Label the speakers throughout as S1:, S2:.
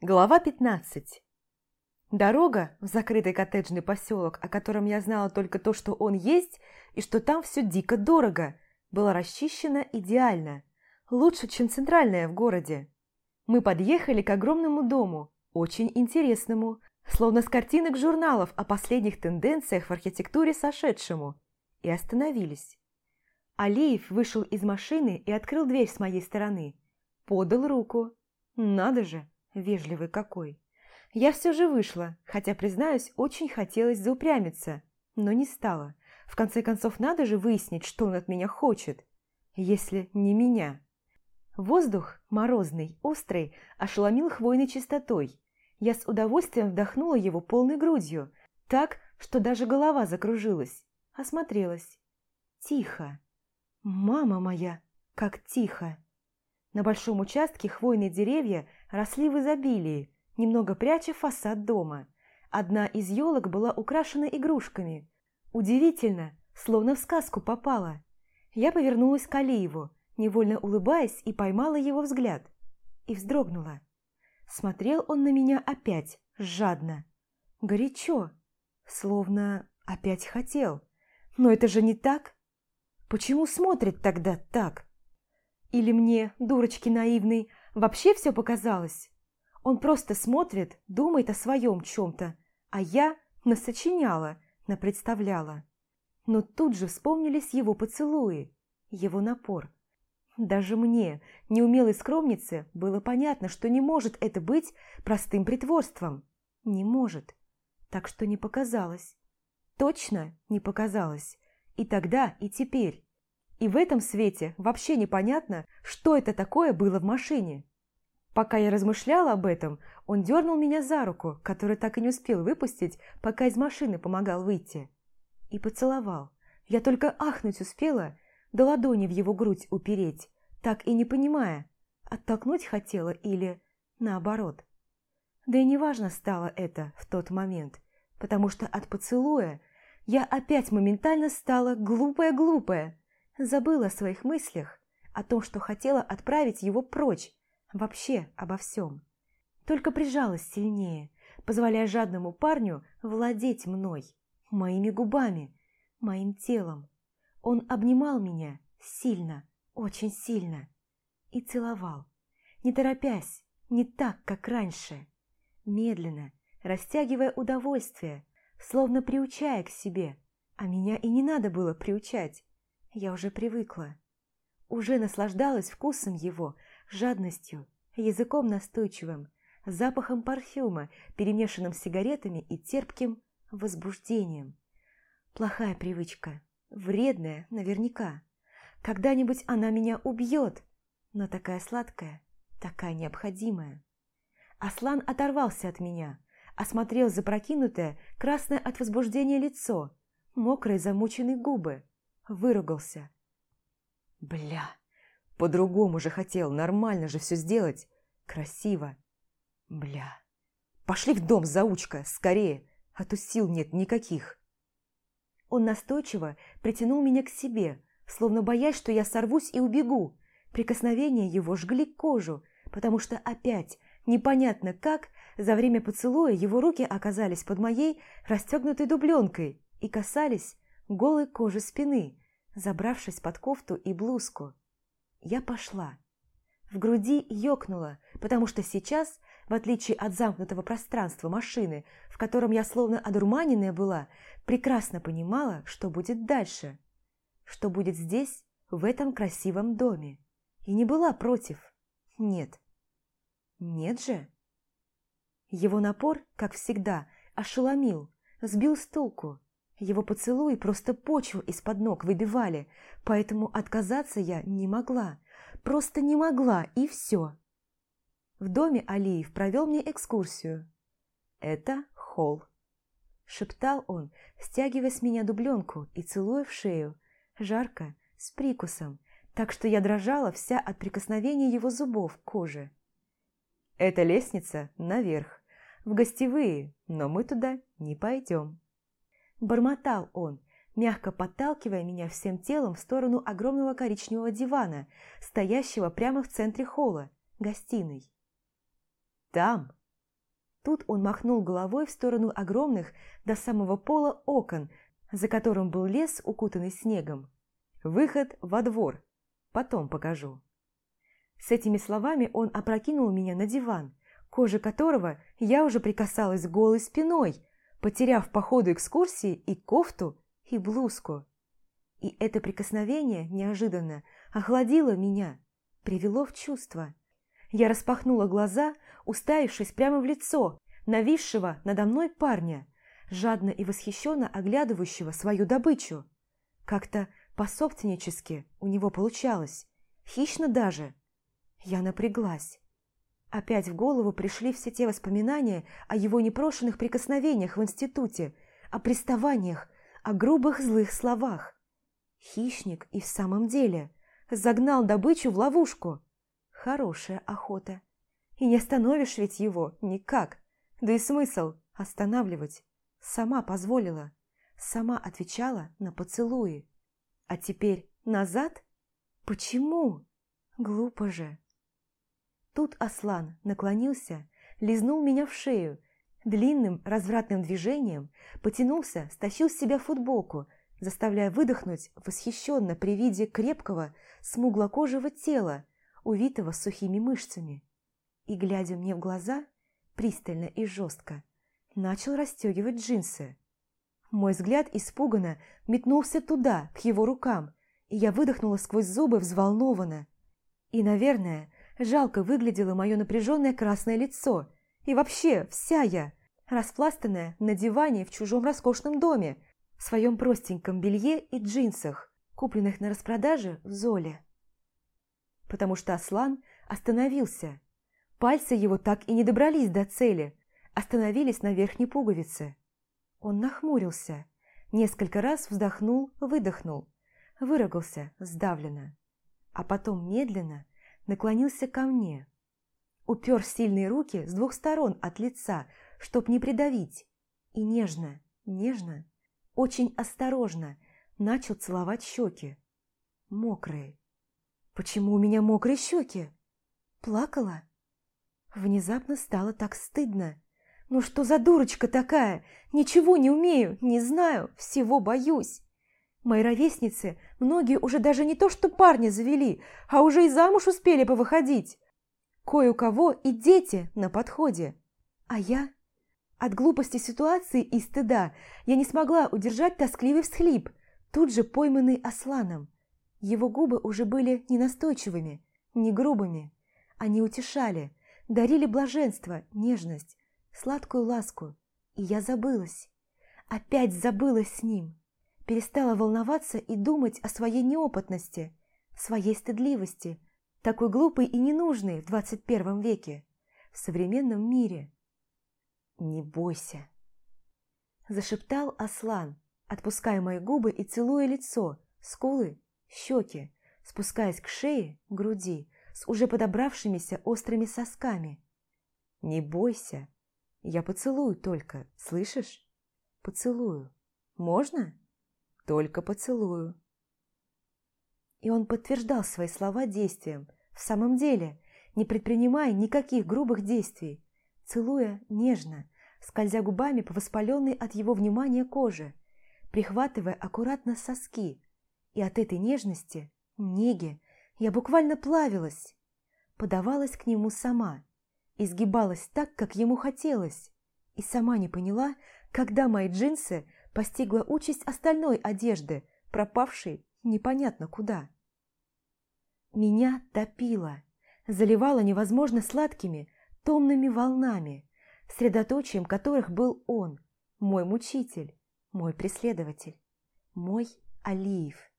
S1: Глава 15 Дорога в закрытый коттеджный поселок, о котором я знала только то, что он есть, и что там все дико дорого, была расчищена идеально, лучше, чем центральная в городе. Мы подъехали к огромному дому, очень интересному, словно с картинок журналов о последних тенденциях в архитектуре сошедшему, и остановились. Алиев вышел из машины и открыл дверь с моей стороны. Подал руку. Надо же! Вежливый какой. Я все же вышла, хотя, признаюсь, очень хотелось заупрямиться, но не стала. В конце концов, надо же выяснить, что он от меня хочет, если не меня. Воздух, морозный, острый, ошеломил хвойной чистотой. Я с удовольствием вдохнула его полной грудью, так, что даже голова закружилась. Осмотрелась. Тихо. Мама моя, как тихо. На большом участке хвойные деревья росли в изобилии, немного пряча фасад дома. Одна из елок была украшена игрушками. Удивительно, словно в сказку попала. Я повернулась к Алиеву, невольно улыбаясь, и поймала его взгляд. И вздрогнула. Смотрел он на меня опять, жадно. Горячо, словно опять хотел. Но это же не так. Почему смотрит тогда так? Или мне, дурочки наивной, вообще все показалось? Он просто смотрит, думает о своем чем-то, а я насочиняла, напредставляла. Но тут же вспомнились его поцелуи, его напор. Даже мне, неумелой скромнице, было понятно, что не может это быть простым притворством. Не может. Так что не показалось. Точно не показалось. И тогда, и теперь. И в этом свете вообще непонятно, что это такое было в машине. Пока я размышляла об этом, он дернул меня за руку, которую так и не успел выпустить, пока из машины помогал выйти. И поцеловал. Я только ахнуть успела, до ладони в его грудь упереть, так и не понимая, оттолкнуть хотела или наоборот. Да и неважно стало это в тот момент, потому что от поцелуя я опять моментально стала глупая-глупая, Забыла о своих мыслях, о том, что хотела отправить его прочь, вообще обо всем. Только прижалась сильнее, позволяя жадному парню владеть мной, моими губами, моим телом. Он обнимал меня сильно, очень сильно и целовал, не торопясь, не так, как раньше, медленно, растягивая удовольствие, словно приучая к себе, а меня и не надо было приучать. Я уже привыкла. Уже наслаждалась вкусом его, жадностью, языком настойчивым, запахом парфюма, перемешанным с сигаретами и терпким возбуждением. Плохая привычка, вредная наверняка. Когда-нибудь она меня убьет, но такая сладкая, такая необходимая. Аслан оторвался от меня, осмотрел запрокинутое, красное от возбуждения лицо, мокрые замученные губы выругался. Бля, по-другому же хотел, нормально же все сделать. Красиво. Бля. Пошли в дом, заучка, скорее, а то сил нет никаких. Он настойчиво притянул меня к себе, словно боясь, что я сорвусь и убегу. Прикосновения его жгли кожу, потому что опять, непонятно как, за время поцелуя его руки оказались под моей расстегнутой дубленкой и касались голой кожи спины, забравшись под кофту и блузку. Я пошла. В груди ёкнуло, потому что сейчас, в отличие от замкнутого пространства машины, в котором я словно одурманенная была, прекрасно понимала, что будет дальше. Что будет здесь, в этом красивом доме. И не была против. Нет. Нет же. Его напор, как всегда, ошеломил, сбил с толку. Его поцелуи просто почву из-под ног выбивали, поэтому отказаться я не могла. Просто не могла, и все. В доме Алиев провел мне экскурсию. «Это холл», – шептал он, стягивая с меня дубленку и целуя в шею, жарко, с прикусом, так что я дрожала вся от прикосновения его зубов к коже. «Это лестница наверх, в гостевые, но мы туда не пойдем». Бормотал он, мягко подталкивая меня всем телом в сторону огромного коричневого дивана, стоящего прямо в центре холла, гостиной. «Там Тут он махнул головой в сторону огромных до самого пола окон, за которым был лес, укутанный снегом. «Выход во двор. Потом покажу». С этими словами он опрокинул меня на диван, кожа которого я уже прикасалась голой спиной, потеряв по ходу экскурсии и кофту, и блузку. И это прикосновение неожиданно охладило меня, привело в чувство. Я распахнула глаза, уставившись прямо в лицо нависшего надо мной парня, жадно и восхищенно оглядывающего свою добычу. Как-то пособственнически у него получалось, хищно даже. Я напряглась. Опять в голову пришли все те воспоминания о его непрошенных прикосновениях в институте, о приставаниях, о грубых злых словах. Хищник и в самом деле загнал добычу в ловушку. Хорошая охота. И не остановишь ведь его никак. Да и смысл останавливать. Сама позволила. Сама отвечала на поцелуи. А теперь назад? Почему? Глупо же. Тут Аслан наклонился, лизнул меня в шею, длинным развратным движением потянулся, стащил с себя футболку, заставляя выдохнуть восхищенно при виде крепкого, смуглокожего тела, увитого сухими мышцами. И, глядя мне в глаза, пристально и жестко, начал расстегивать джинсы. Мой взгляд испуганно метнулся туда, к его рукам, и я выдохнула сквозь зубы взволнованно. И, наверное, Жалко выглядело мое напряженное красное лицо. И вообще, вся я, распластанная на диване в чужом роскошном доме, в своем простеньком белье и джинсах, купленных на распродаже в Золе. Потому что Аслан остановился. Пальцы его так и не добрались до цели, остановились на верхней пуговице. Он нахмурился, несколько раз вздохнул, выдохнул, выругался сдавленно, а потом медленно наклонился ко мне. Упер сильные руки с двух сторон от лица, чтоб не придавить, и нежно, нежно, очень осторожно начал целовать щеки. Мокрые. Почему у меня мокрые щеки? Плакала? Внезапно стало так стыдно. Ну что за дурочка такая? Ничего не умею, не знаю, всего боюсь. Мои ровесницы, многие уже даже не то что парня завели, а уже и замуж успели повыходить. Кое у кого и дети на подходе. А я? От глупости ситуации и стыда я не смогла удержать тоскливый всхлип, тут же пойманный Асланом. Его губы уже были не настойчивыми, не грубыми. Они утешали, дарили блаженство, нежность, сладкую ласку. И я забылась. Опять забылась с ним перестала волноваться и думать о своей неопытности, своей стыдливости, такой глупой и ненужной в 21 веке, в современном мире. «Не бойся», – зашептал Аслан, отпуская мои губы и целуя лицо, скулы, щеки, спускаясь к шее, груди, с уже подобравшимися острыми сосками. «Не бойся, я поцелую только, слышишь? Поцелую. Можно?» Только поцелую. И он подтверждал свои слова действием, в самом деле, не предпринимая никаких грубых действий, целуя нежно, скользя губами по воспаленной от его внимания коже, прихватывая аккуратно соски. И от этой нежности, неги, я буквально плавилась, подавалась к нему сама, изгибалась так, как ему хотелось, и сама не поняла, когда мои джинсы постигла участь остальной одежды, пропавшей непонятно куда. Меня топило, заливало невозможно сладкими, томными волнами, средоточием которых был он, мой мучитель, мой преследователь, мой Алиев.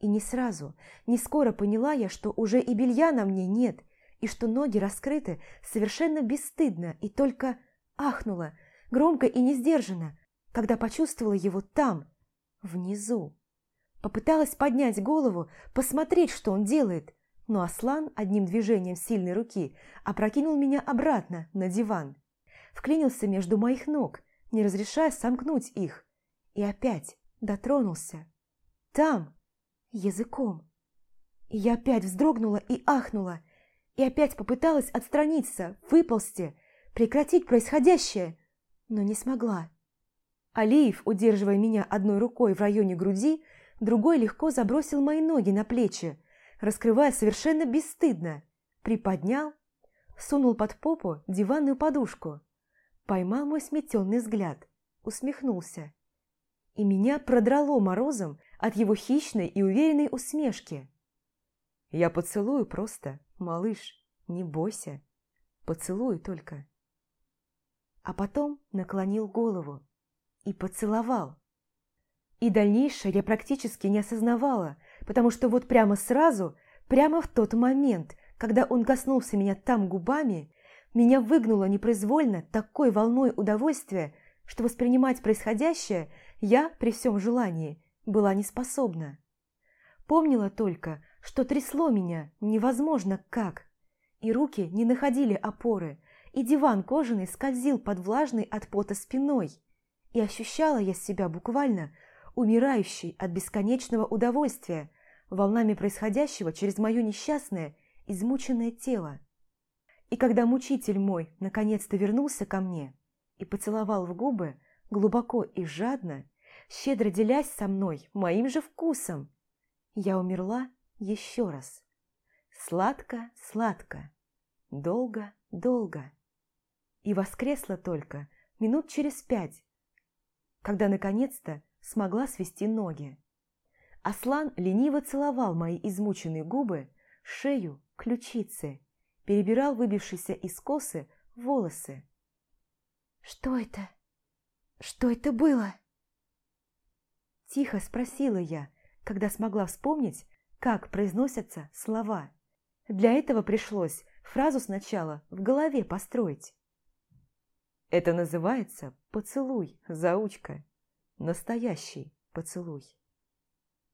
S1: И не сразу, не скоро поняла я, что уже и белья на мне нет, и что ноги раскрыты совершенно бесстыдно, и только ахнула, громко и несдержанно, когда почувствовала его там, внизу. Попыталась поднять голову, посмотреть, что он делает, но Аслан одним движением сильной руки опрокинул меня обратно на диван. Вклинился между моих ног, не разрешая сомкнуть их, и опять дотронулся. Там, языком. И я опять вздрогнула и ахнула, и опять попыталась отстраниться, выползти, прекратить происходящее, но не смогла. Алиев, удерживая меня одной рукой в районе груди, другой легко забросил мои ноги на плечи, раскрывая совершенно бесстыдно, приподнял, сунул под попу диванную подушку, поймал мой сметенный взгляд, усмехнулся. И меня продрало морозом от его хищной и уверенной усмешки. «Я поцелую просто, малыш, не бойся, поцелую только». А потом наклонил голову и поцеловал. И дальнейшее я практически не осознавала, потому что вот прямо сразу, прямо в тот момент, когда он коснулся меня там губами, меня выгнуло непроизвольно такой волной удовольствия, что воспринимать происходящее я, при всем желании, была не способна. Помнила только, что трясло меня невозможно как, и руки не находили опоры, и диван кожаный скользил под влажной от пота спиной, и ощущала я себя буквально умирающей от бесконечного удовольствия, волнами происходящего через мое несчастное, измученное тело. И когда мучитель мой наконец-то вернулся ко мне и поцеловал в губы, глубоко и жадно, щедро делясь со мной моим же вкусом, я умерла еще раз. Сладко, сладко, долго, долго. И воскресла только минут через пять, когда наконец-то смогла свести ноги. Аслан лениво целовал мои измученные губы, шею, ключицы, перебирал выбившиеся из косы волосы. «Что это? Что это было?» Тихо спросила я, когда смогла вспомнить, как произносятся слова. Для этого пришлось фразу сначала в голове построить. Это называется поцелуй, заучка. Настоящий поцелуй.